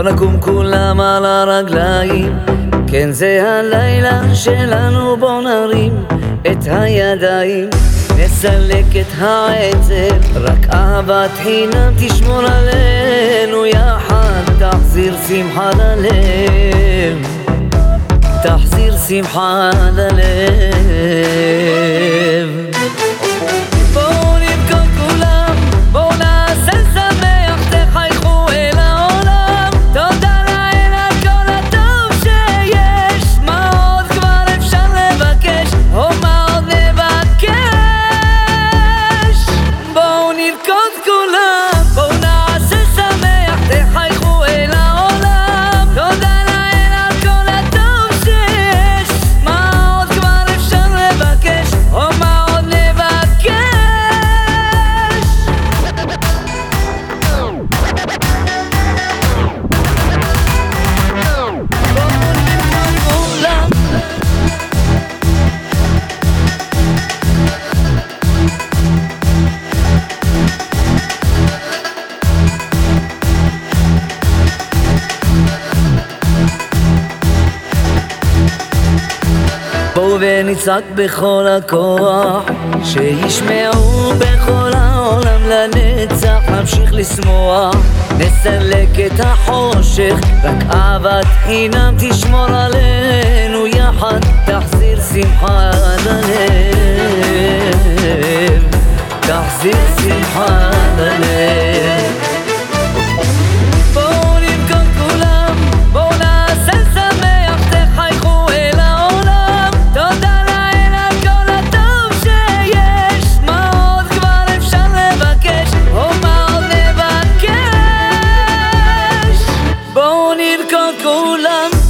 בוא נקום כולם על הרגליים. כן זה הלילה שלנו בוא נרים את הידיים. נסלק את העצב רק אהבת חינם תשמור עלינו יחד. תחזיר שמחה ללב תחזיר שמחה ללב בואו ונצעק בכל הכוח. שישמעו בכל העולם לנצח נמשיך לשמוח. נסלק את החושך רק אהבת חינם תשמור עלינו יחד. תחזיר שמחה ללב תחזיר שמחה ללב Bola